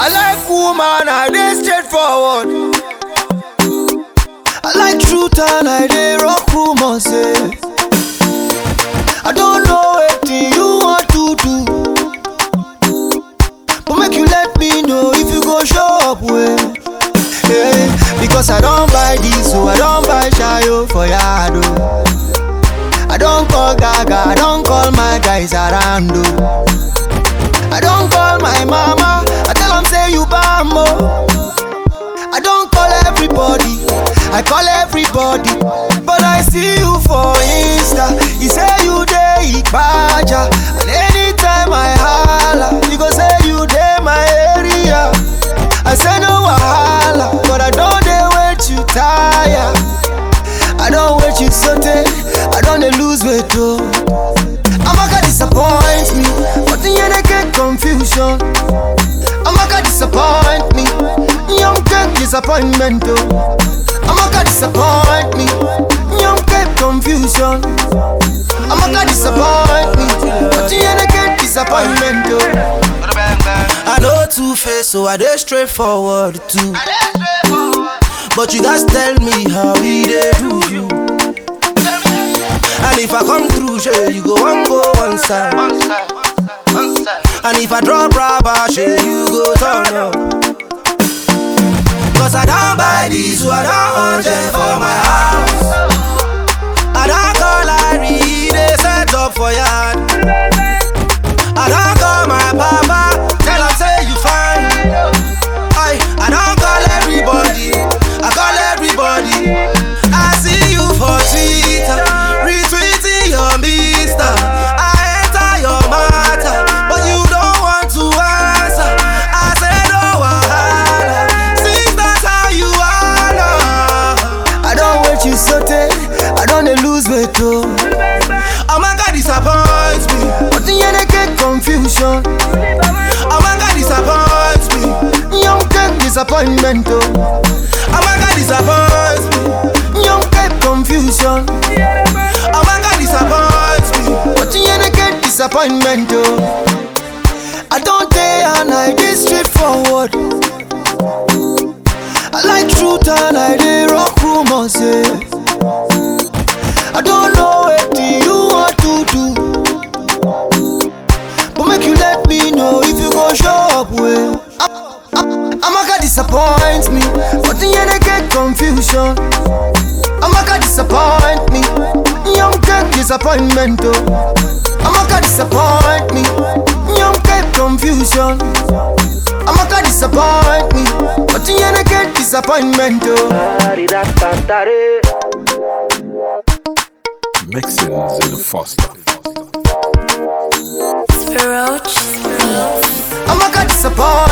I like woman, I dey straightforward. I like truth and I dey rock rumors. Eh. Because I don't buy this, so I don't buy shayo for yard. oh. I don't call Gaga, I don't call my guys around. Oh. I don't call my mama, I tell them say you bambo. Oh. I don't call everybody, I call everybody. You sote, I don't lose weight oh. Amaka disappoint me, but the end I get confusion. Amaka disappoint me, young get disappointment oh. Amaka disappoint me, young get confusion. Amaka disappoint me, but the end I get disappointment oh. I know two face, so I dey straightforward too. But you guys tell me how we dey do. And if I come through, sure, you go one go one side. One side One side And if I drop rubber, sure, you go turn up. Cause I don't buy this, so I don't want weight oh. Amaka disappoints me, but the end get confusion. Amaka disappoints me, young get disappointment oh. Amaka disappoints me, young get confusion. Amaka disappoints me, but the end get disappointment oh. I don't dey and I dey straightforward. I like truth and I dey rock rumors. Yeah. Disappoint me, but the end I get confusion. Amaka disappoint me, young get disappointment oh. Amaka disappoint me, young get confusion. Amaka disappoint me, but the end I get disappointment oh. Tariratare. Mixins in the Foster. Roach Beats. Amaka disappoint me,